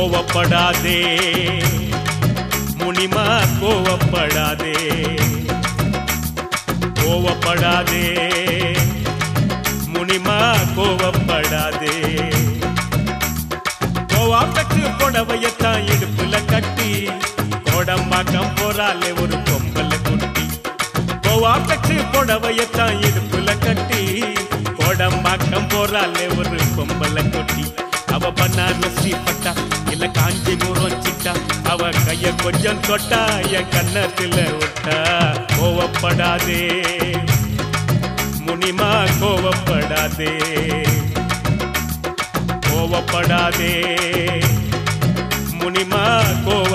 கோவப்படாதே. முனிமா கோவப்படாதே. கோவப்படாதே. முனிமா கோவப்படாதே. கோவாப்பட்டு புடவையத்தான் இடுப்புல கட்டி கோடம்பாக்கம் போறாலே ஒரு பொம்பல குட்டி. கோவாப்பட்டு புடவையத்தான் இடுப்புல கட்டி கோடம்பாக்கம் போறாலே ஒரு பொம்பல குட்டி. அவ பன்னாரசி பட்டா இல்ல காஞ்சி முறைச்சிட்டா அவ கைய கொஞ்சம் தொட்டா என் கன்னத்துல விட்டா கோவப்படாதே. முனிமா கோவப்படாதே. கோவப்படாதே. முனிமா கோவப்படாதே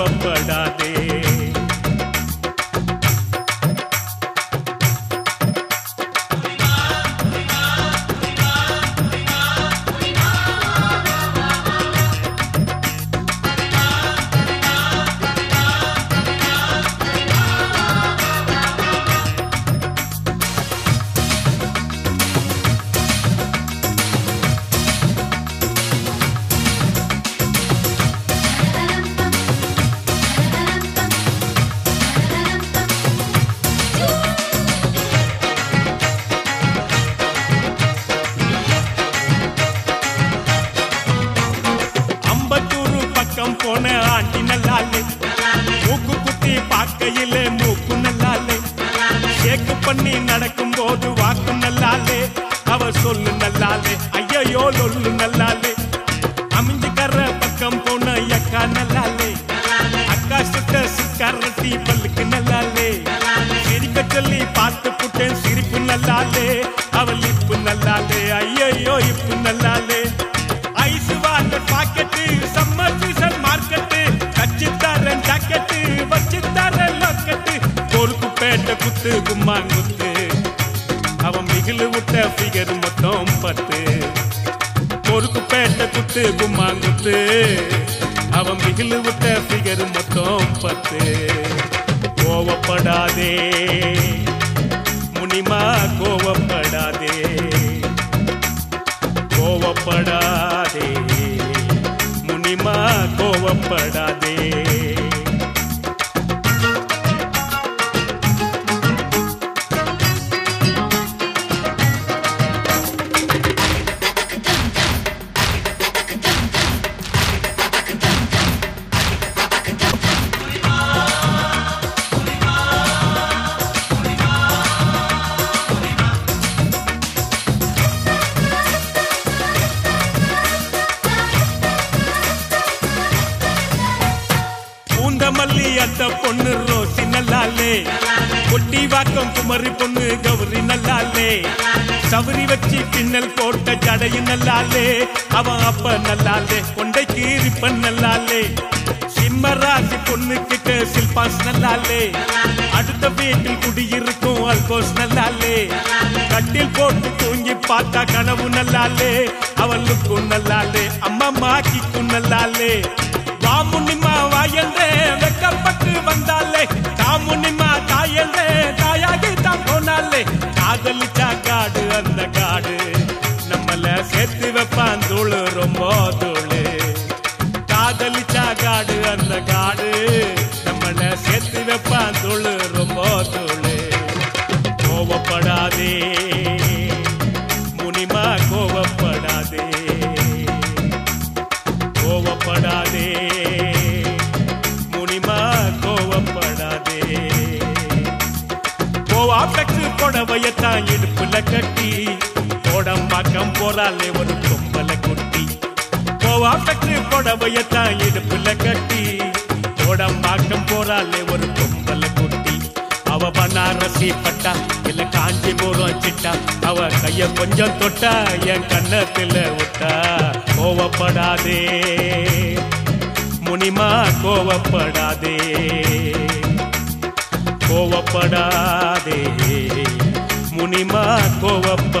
நீ நடக்கும் போது வாக்கும் நல்லாலே. அவ சொல்லு நல்லாலே. ஐயையோ லொல்லு நல்லாலே. அமைஞ்சுக்கற பக்கம் போன அக்கா நல்லாலே. அக்கா சுட்ட சிக்காரட்டி பல்லுக்கு நல்லாலே. சிரிக்க சொல்லி பார்த்து புட்டேன் சிரிப்பு நல்லாலே. அவள் இப்பு நல்லாலே. ஐயையோ இப்பு நல்லாலே. Ice water packet summer season market. கச்சி தரேன் ஜாக்கெட்டு வச்சு தரேன் லாக்கெட்டு. பொறுப்பு குத்து. மிகிலு ஃபிகர் மொத்தம் பத்து. பொறுப்பு பேட்ட குத்து கும்மாங்குத்து அவன் மிகிலு விட்ட ஃபிகர் மொத்தம் பத்து. கோவப்படாதே. முனிமா கோவப்படாதே. கோவப்படாதே. முனிமா கோவப்படாதே. மல்லி அத்த பொண்ணு ரோசி நல்லாலே. கொட்டி வாக்கம் குமரி பொண்ணு கௌரி நல்லாலே. சவுரி வச்சு பின்னல் போட்ட ஜடையும் நல்லாலே. அவன் அப்ப நல்லாலே கொண்டை கீரிப்பன் நல்லாலே. சிம்மராசி பொண்ணு கிட்ட சில்பாஸ் நல்லாலே. அடுத்த வீட்டில் குடியிருக்கும் அல்கோஸ் நல்லாலே. கட்டில் போட்டு தூங்கி பார்த்தா கனவு நல்லாலே. அவளுக்கும் நல்லாலே அம்மா மாக்கிக்கும் நல்லாலே. கோவப்படாதே. முனிமா கோவப்படாதே. கோவப்படாதே. முனிமா கோவப்படாதே. கோவாப்பட்டு புடவையத்தான் இடுப்புல கட்டி. கோடம்பாக்கம் போறாலே ஒரு கொம்பல குட்டி. கோவாப்பட்டு புடவையத்தான் இடுப்புல கட்டி. கோடம்பாக்கம் போறாலே ஒரு கொம்பல அவ பனாரசி பட்டா இல்ல காஞ்சிபுரம் சிட்டா. அவ கைய கொஞ்சம் தொட்டா என் கண்ணத்துல விட்டா கோவப்படாதே. முனிமா கோவப்படாதே. கோவப்படாதே. முனிமா கோவப்ப